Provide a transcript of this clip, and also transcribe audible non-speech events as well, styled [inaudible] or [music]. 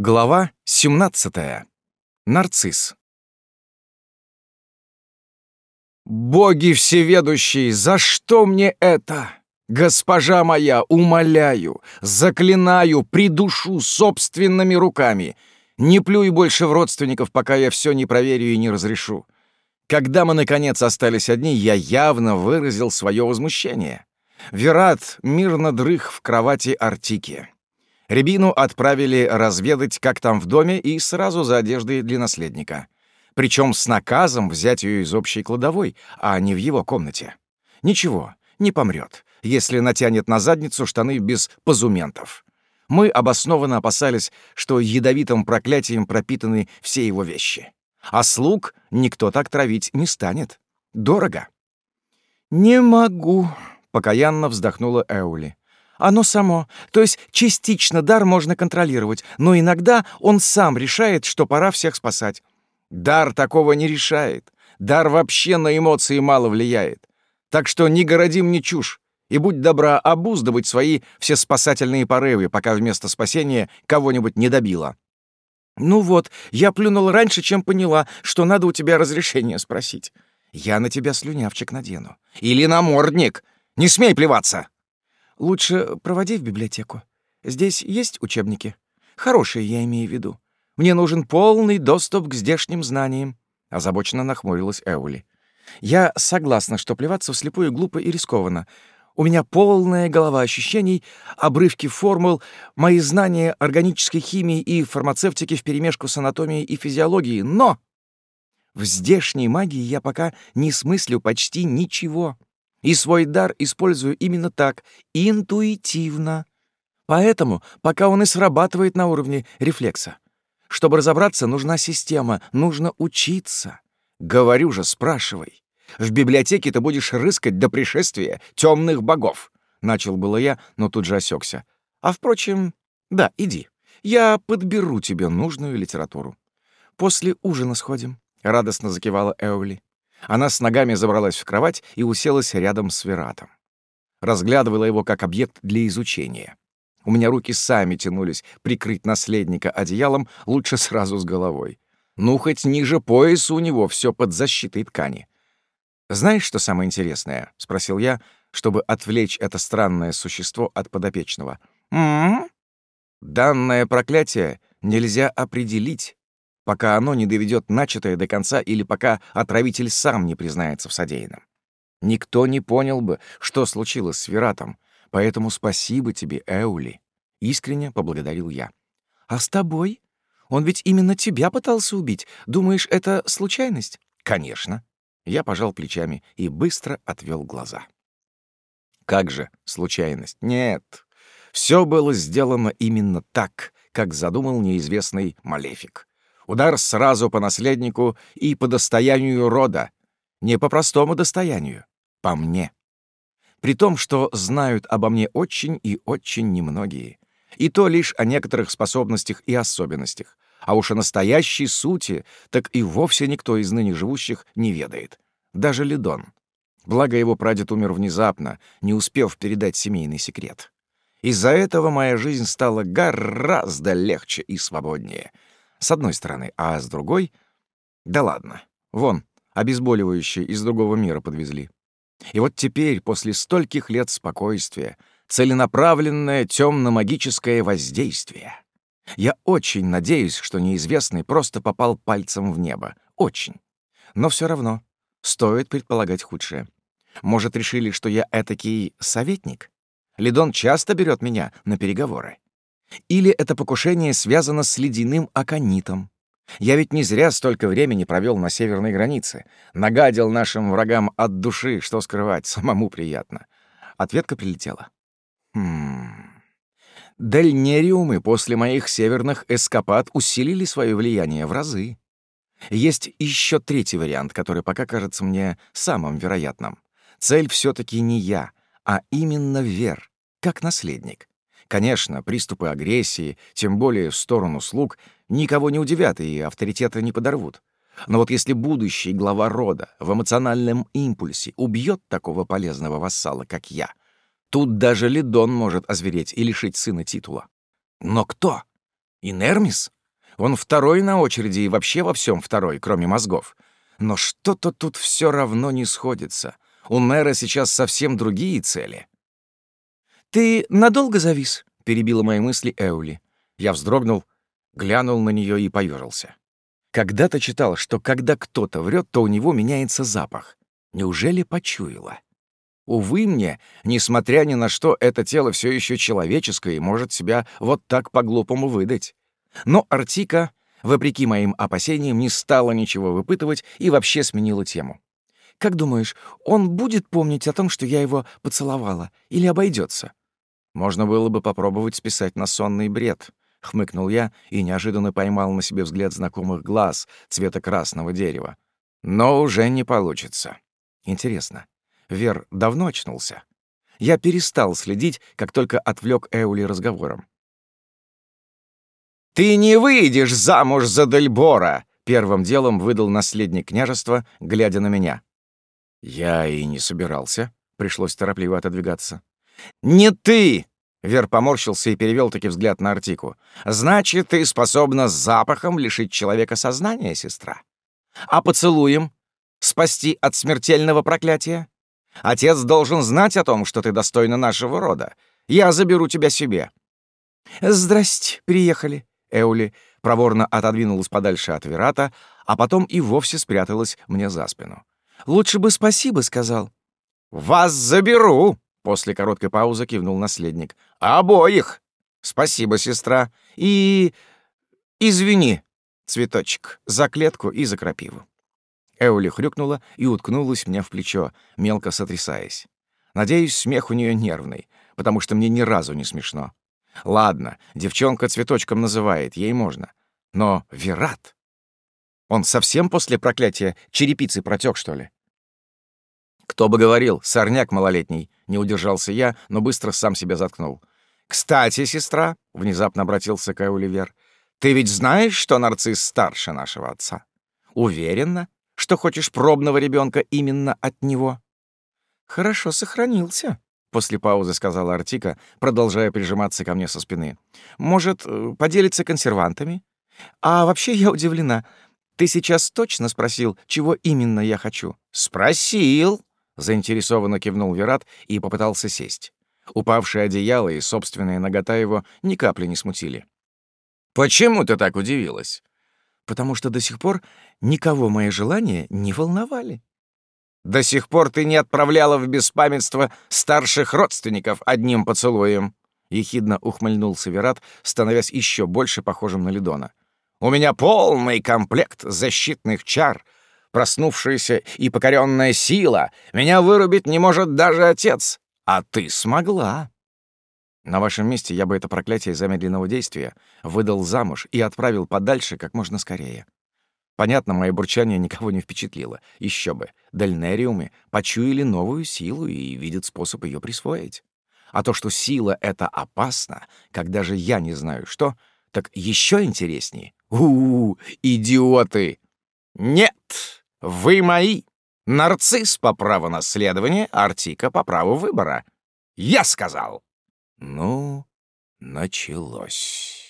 Глава 17. Нарцисс. «Боги всеведущие, за что мне это? Госпожа моя, умоляю, заклинаю, придушу собственными руками. Не плюй больше в родственников, пока я все не проверю и не разрешу. Когда мы, наконец, остались одни, я явно выразил свое возмущение. Верат мирно дрых в кровати Артики. Рябину отправили разведать, как там в доме, и сразу за одеждой для наследника. Причем с наказом взять ее из общей кладовой, а не в его комнате. Ничего, не помрет, если натянет на задницу штаны без позументов. Мы обоснованно опасались, что ядовитым проклятием пропитаны все его вещи. А слуг никто так травить не станет. Дорого. «Не могу», — покаянно вздохнула Эули. Оно само. То есть частично дар можно контролировать, но иногда он сам решает, что пора всех спасать. Дар такого не решает. Дар вообще на эмоции мало влияет. Так что не городи мне чушь. И будь добра обуздывать свои все спасательные порывы, пока вместо спасения кого-нибудь не добило. Ну вот, я плюнул раньше, чем поняла, что надо у тебя разрешение спросить. Я на тебя слюнявчик надену. Или намордник. Не смей плеваться. Лучше проводи в библиотеку. Здесь есть учебники? Хорошие, я имею в виду. Мне нужен полный доступ к здешним знаниям», — озабоченно нахмурилась Эули. «Я согласна, что плеваться вслепую глупо и рискованно. У меня полная голова ощущений, обрывки формул, мои знания органической химии и фармацевтики вперемешку с анатомией и физиологией, но в здешней магии я пока не смыслю почти ничего. И свой дар использую именно так, интуитивно. Поэтому пока он и срабатывает на уровне рефлекса. Чтобы разобраться, нужна система, нужно учиться. Говорю же, спрашивай. В библиотеке ты будешь рыскать до пришествия темных богов. Начал было я, но тут же осекся. А впрочем, да, иди. Я подберу тебе нужную литературу. После ужина сходим. Радостно закивала Эули. Она с ногами забралась в кровать и уселась рядом с Вератом. Разглядывала его как объект для изучения. У меня руки сами тянулись прикрыть наследника одеялом лучше сразу с головой. Ну, хоть ниже пояса у него все под защитой ткани. «Знаешь, что самое интересное?» — спросил я, чтобы отвлечь это странное существо от подопечного. «М-м-м?» Данное проклятие нельзя определить, пока оно не доведет начатое до конца или пока отравитель сам не признается в содеянном. Никто не понял бы, что случилось с Вератом, поэтому спасибо тебе, Эули. Искренне поблагодарил я. А с тобой? Он ведь именно тебя пытался убить. Думаешь, это случайность? Конечно. Я пожал плечами и быстро отвел глаза. Как же случайность? Нет. Все было сделано именно так, как задумал неизвестный Малефик. Удар сразу по наследнику и по достоянию рода. Не по простому достоянию, по мне. При том, что знают обо мне очень и очень немногие. И то лишь о некоторых способностях и особенностях. А уж о настоящей сути так и вовсе никто из ныне живущих не ведает. Даже Лидон. Благо его прадед умер внезапно, не успев передать семейный секрет. Из-за этого моя жизнь стала гораздо легче и свободнее — с одной стороны, а с другой... Да ладно. Вон, обезболивающие из другого мира подвезли. И вот теперь, после стольких лет спокойствия, целенаправленное темно-магическое воздействие. Я очень надеюсь, что неизвестный просто попал пальцем в небо. Очень. Но все равно стоит предполагать худшее. Может, решили, что я этакий советник? Лидон часто берет меня на переговоры. Или это покушение связано с ледяным аконитом. Я ведь не зря столько времени провел на северной границе. Нагадил нашим врагам от души, что скрывать, [laughs] самому приятно. Ответка прилетела. Хм... Дальнериумы после моих северных эскапад усилили свое влияние в разы. Есть еще третий вариант, который пока кажется мне самым вероятным. Цель все таки не я, а именно Вер, как наследник. Конечно, приступы агрессии, тем более в сторону слуг, никого не удивят и авторитета не подорвут. Но вот если будущий глава рода в эмоциональном импульсе убьет такого полезного вассала, как я, тут даже Лидон может озвереть и лишить сына титула. Но кто? И Нермис? Он второй на очереди и вообще во всем второй, кроме мозгов. Но что-то тут все равно не сходится. У мэра сейчас совсем другие цели. «Ты надолго завис?» — перебила мои мысли Эули. Я вздрогнул, глянул на нее и поежился. Когда-то читал, что когда кто-то врет, то у него меняется запах. Неужели почуяла? Увы мне, несмотря ни на что, это тело все еще человеческое и может себя вот так по-глупому выдать. Но Артика, вопреки моим опасениям, не стала ничего выпытывать и вообще сменила тему. «Как думаешь, он будет помнить о том, что я его поцеловала, или обойдется? Можно было бы попробовать списать на сонный бред. — хмыкнул я и неожиданно поймал на себе взгляд знакомых глаз цвета красного дерева. «Но уже не получится. Интересно, Вер давно очнулся?» Я перестал следить, как только отвлек Эули разговором. «Ты не выйдешь замуж за Дельбора!» — первым делом выдал наследник княжества, глядя на меня. Я и не собирался. Пришлось торопливо отодвигаться. «Не ты!» Вер поморщился и перевел таки взгляд на Артику. «Значит, ты способна запахом лишить человека сознания, сестра? А поцелуем? Спасти от смертельного проклятия? Отец должен знать о том, что ты достойна нашего рода. Я заберу тебя себе». «Здрасте, приехали». Эули проворно отодвинулась подальше от Верата, а потом и вовсе спряталась мне за спину. «Лучше бы спасибо сказал». «Вас заберу!» После короткой паузы кивнул наследник. «Обоих! Спасибо, сестра. И... извини, цветочек, за клетку и за крапиву». Эули хрюкнула и уткнулась мне в плечо, мелко сотрясаясь. Надеюсь, смех у нее нервный, потому что мне ни разу не смешно. Ладно, девчонка цветочком называет, ей можно. Но Верат... Он совсем после проклятия черепицы протек, что ли? Кто бы говорил, сорняк малолетний. Не удержался я, но быстро сам себя заткнул. «Кстати, сестра», — внезапно обратился к Оливер, «ты ведь знаешь, что нарцисс старше нашего отца? Уверена, что хочешь пробного ребенка именно от него?» «Хорошо сохранился», — после паузы сказала Артика, продолжая прижиматься ко мне со спины. «Может, э, поделиться консервантами? А вообще я удивлена. Ты сейчас точно спросил, чего именно я хочу?» «Спросил», Заинтересованно кивнул Верат и попытался сесть. Упавшее одеяло и собственная нагота его ни капли не смутили. «Почему ты так удивилась?» «Потому что до сих пор никого мои желания не волновали». «До сих пор ты не отправляла в беспамятство старших родственников одним поцелуем», — ехидно ухмыльнулся Верат, становясь еще больше похожим на Лидона. «У меня полный комплект защитных чар — проснувшаяся и покоренная сила. Меня вырубить не может даже отец. А ты смогла. На вашем месте я бы это проклятие замедленного действия выдал замуж и отправил подальше как можно скорее. Понятно, мое бурчание никого не впечатлило. Еще бы. Дальнериумы почуяли новую силу и видят способ ее присвоить. А то, что сила — это опасно, когда же я не знаю что, так еще интереснее. У, -у, -у идиоты! Нет! Вы мои. Нарцисс по праву наследования, Артика по праву выбора. Я сказал. Ну, началось.